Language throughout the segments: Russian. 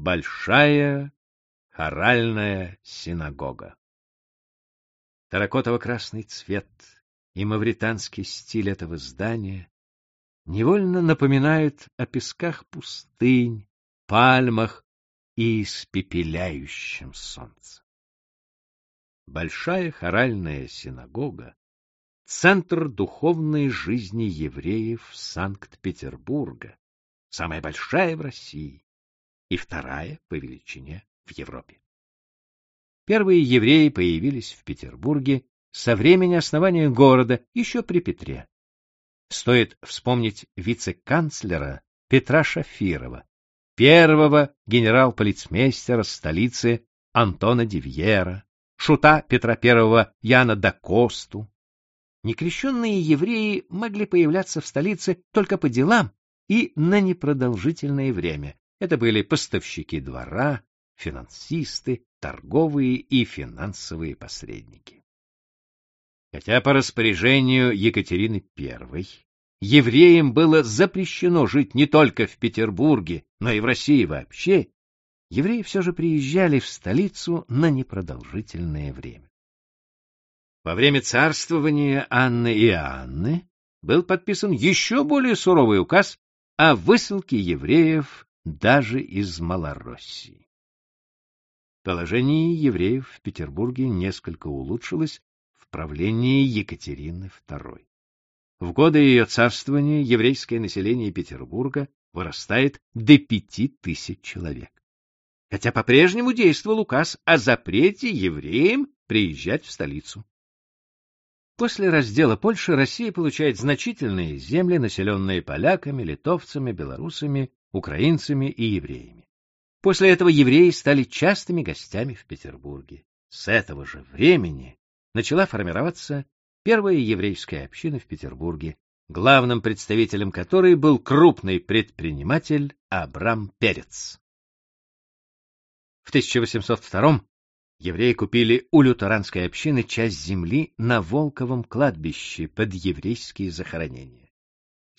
Большая хоральная синагога. Таракотово-красный цвет и мавританский стиль этого здания невольно напоминают о песках пустынь, пальмах и испепеляющем солнце. Большая хоральная синагога — центр духовной жизни евреев Санкт-Петербурга, самая большая в России и вторая по величине в Европе. Первые евреи появились в Петербурге со времени основания города, еще при Петре. Стоит вспомнить вице-канцлера Петра Шафирова, первого генерал-полицмейстера столицы Антона Дивьера, шута Петра I Яна Дакосту. Некрещенные евреи могли появляться в столице только по делам и на непродолжительное время. Это были поставщики двора, финансисты, торговые и финансовые посредники. Хотя по распоряжению Екатерины I евреям было запрещено жить не только в Петербурге, но и в России вообще, евреи все же приезжали в столицу на непродолжительное время. Во время царствования Анны и Анны был подписан еще более суровый указ о высылке евреев даже из Малороссии. Положение евреев в Петербурге несколько улучшилось в правлении Екатерины II. В годы ее царствования еврейское население Петербурга вырастает до пяти тысяч человек. Хотя по-прежнему действовал указ о запрете евреям приезжать в столицу. После раздела Польши Россия получает значительные земли, населенные поляками, литовцами, белорусами, украинцами и евреями. После этого евреи стали частыми гостями в Петербурге. С этого же времени начала формироваться первая еврейская община в Петербурге, главным представителем которой был крупный предприниматель Абрам Перец. В 1802 евреи купили у лютеранской общины часть земли на Волковом кладбище под еврейские захоронения.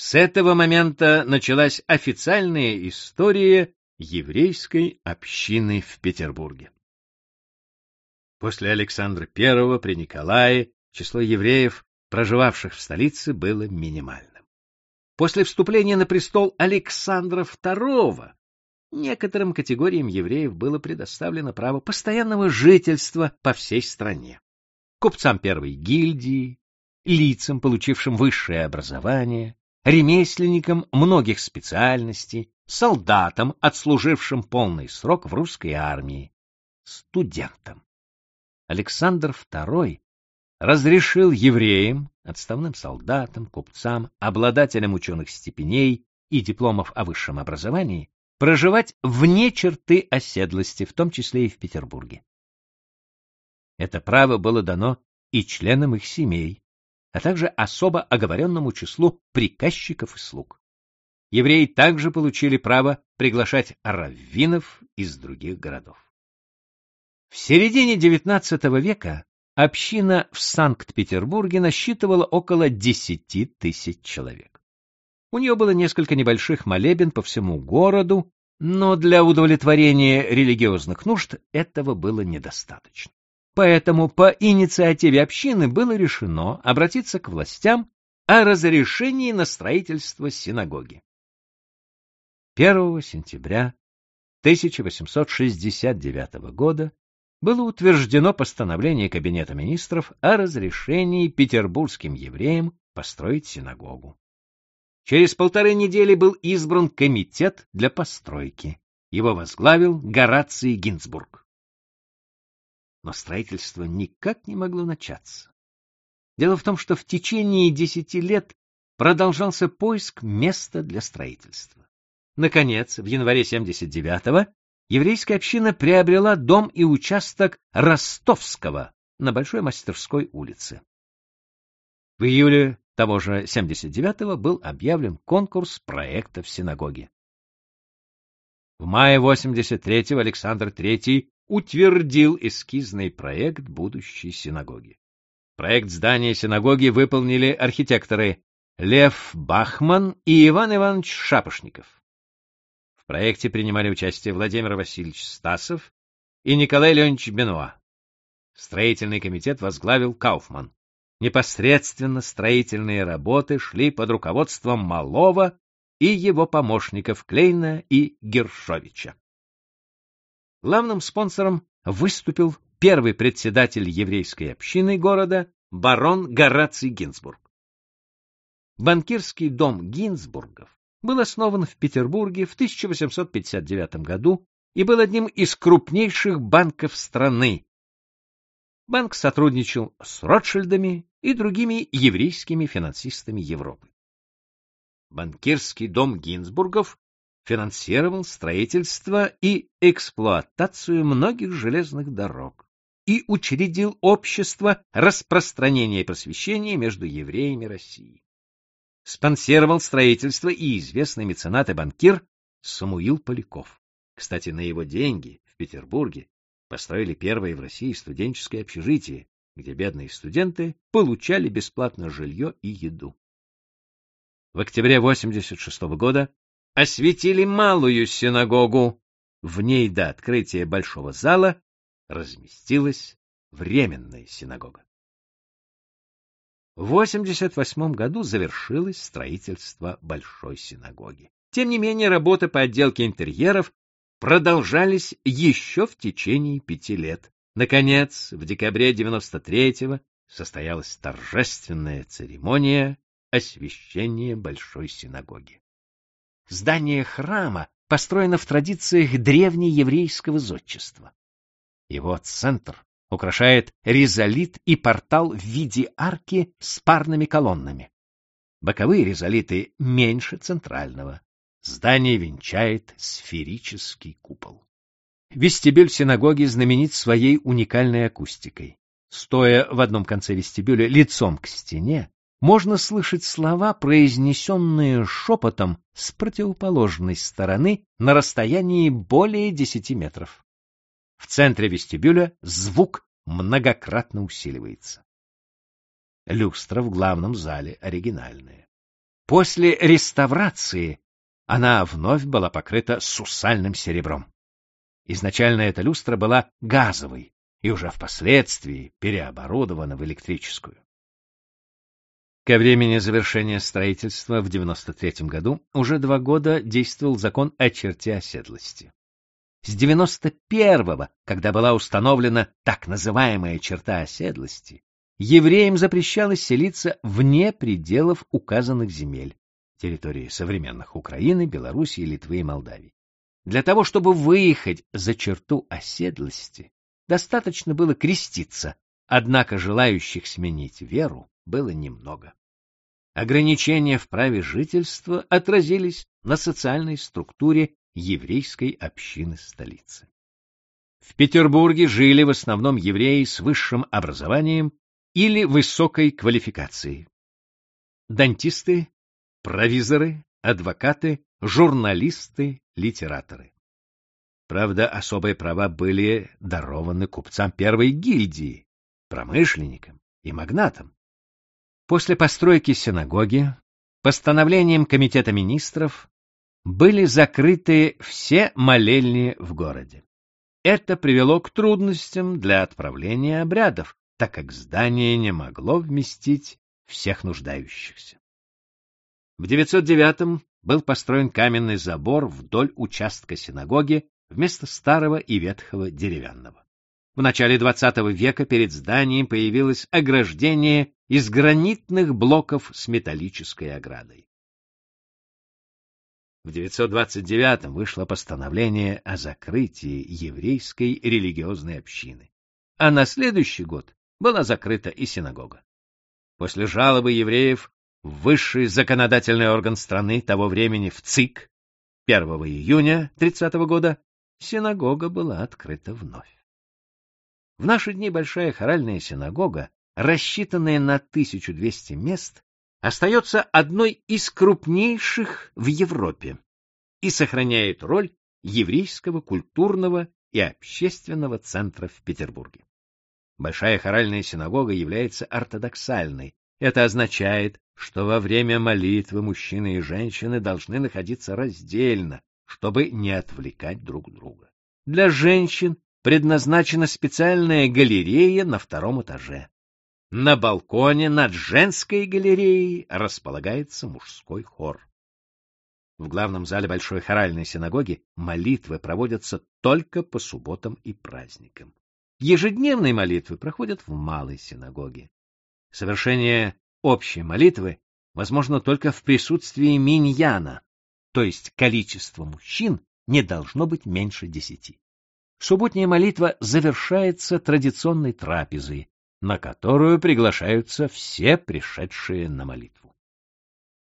С этого момента началась официальная история еврейской общины в Петербурге. После Александра I при Николае число евреев, проживавших в столице, было минимальным. После вступления на престол Александра II некоторым категориям евреев было предоставлено право постоянного жительства по всей стране. Купцам первой гильдии, лицам, получившим высшее образование, ремесленникам многих специальностей, солдатам, отслужившим полный срок в русской армии, студентам. Александр II разрешил евреям, отставным солдатам, купцам, обладателям ученых степеней и дипломов о высшем образовании проживать вне черты оседлости, в том числе и в Петербурге. Это право было дано и членам их семей, а также особо оговоренному числу приказчиков и слуг евреи также получили право приглашать раввинов из других городов. В середине XIX века община в Санкт-Петербурге насчитывала около 10 тысяч человек. У нее было несколько небольших молебен по всему городу, но для удовлетворения религиозных нужд этого было недостаточно. Поэтому по инициативе общины было решено обратиться к властям о разрешении на строительство синагоги. 1 сентября 1869 года было утверждено постановление Кабинета министров о разрешении петербургским евреям построить синагогу. Через полторы недели был избран комитет для постройки. Его возглавил Гораций Гинзбург. Но строительство никак не могло начаться. Дело в том, что в течение десяти лет продолжался поиск места для строительства. Наконец, в январе 79-го еврейская община приобрела дом и участок Ростовского на Большой Мастерской улице. В июле того же 79-го был объявлен конкурс проектов синагоги. В мае 83-го Александр III утвердил эскизный проект будущей синагоги. Проект здания синагоги выполнили архитекторы Лев Бахман и Иван Иванович Шапошников проекте принимали участие Владимир Васильевич Стасов и Николай Леонидович Бенуа. Строительный комитет возглавил Кауфман. Непосредственно строительные работы шли под руководством Малова и его помощников Клейна и Гершовича. Главным спонсором выступил первый председатель еврейской общины города барон Гораций Гинзбург. Банкирский дом Гинзбургов был основан в Петербурге в 1859 году и был одним из крупнейших банков страны. Банк сотрудничал с Ротшильдами и другими еврейскими финансистами Европы. Банкирский дом Гинзбургов финансировал строительство и эксплуатацию многих железных дорог и учредил общество распространения просвещения между евреями России. Спонсировал строительство и известный меценат и банкир Самуил Поляков. Кстати, на его деньги в Петербурге построили первое в России студенческое общежитие, где бедные студенты получали бесплатно жилье и еду. В октябре 86 -го года осветили малую синагогу. В ней до открытия большого зала разместилась временная синагога. В 88 году завершилось строительство большой синагоги. Тем не менее, работы по отделке интерьеров продолжались еще в течение пяти лет. Наконец, в декабре 93-го состоялась торжественная церемония освящения большой синагоги. Здание храма построено в традициях древнееврейского зодчества. Его центр украшает ризолит и портал в виде арки с парными колоннами. Боковые ризолиты меньше центрального. Здание венчает сферический купол. Вестибюль синагоги знаменит своей уникальной акустикой. Стоя в одном конце вестибюля лицом к стене, можно слышать слова, произнесенные шепотом с противоположной стороны на расстоянии более десяти метров. В центре вестибюля звук многократно усиливается. Люстра в главном зале оригинальная. После реставрации она вновь была покрыта сусальным серебром. Изначально эта люстра была газовой и уже впоследствии переоборудована в электрическую. Ко времени завершения строительства в 93 году уже два года действовал закон о черте оседлости. С 91-го, когда была установлена так называемая черта оседлости, евреям запрещалось селиться вне пределов указанных земель, территории современных Украины, Белоруссии, Литвы и Молдавии. Для того, чтобы выехать за черту оседлости, достаточно было креститься, однако желающих сменить веру было немного. Ограничения в праве жительства отразились на социальной структуре еврейской общины столицы. В Петербурге жили в основном евреи с высшим образованием или высокой квалификацией. Дантисты, провизоры, адвокаты, журналисты, литераторы. Правда, особые права были дарованы купцам первой гильдии, промышленникам и магнатам. После постройки синагоги постановлением Комитета министров были закрыты все молельни в городе. Это привело к трудностям для отправления обрядов, так как здание не могло вместить всех нуждающихся. В 909-м был построен каменный забор вдоль участка синагоги вместо старого и ветхого деревянного. В начале XX века перед зданием появилось ограждение из гранитных блоков с металлической оградой. В 929 вышло постановление о закрытии еврейской религиозной общины, а на следующий год была закрыта и синагога. После жалобы евреев высший законодательный орган страны того времени в ЦИК 1 июня 30 года синагога была открыта вновь. В наши дни большая хоральная синагога, рассчитанная на 1200 мест, остается одной из крупнейших в Европе и сохраняет роль еврейского культурного и общественного центра в Петербурге. Большая хоральная синагога является ортодоксальной. Это означает, что во время молитвы мужчины и женщины должны находиться раздельно, чтобы не отвлекать друг друга. Для женщин предназначена специальная галерея на втором этаже. На балконе над женской галереей располагается мужской хор. В главном зале Большой хоральной синагоги молитвы проводятся только по субботам и праздникам. Ежедневные молитвы проходят в малой синагоге. Совершение общей молитвы возможно только в присутствии миньяна, то есть количество мужчин не должно быть меньше десяти. Субботняя молитва завершается традиционной трапезой, на которую приглашаются все пришедшие на молитву.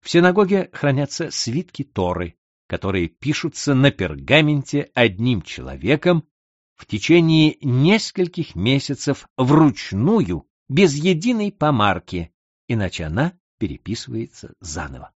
В синагоге хранятся свитки Торы, которые пишутся на пергаменте одним человеком в течение нескольких месяцев вручную, без единой помарки, иначе она переписывается заново.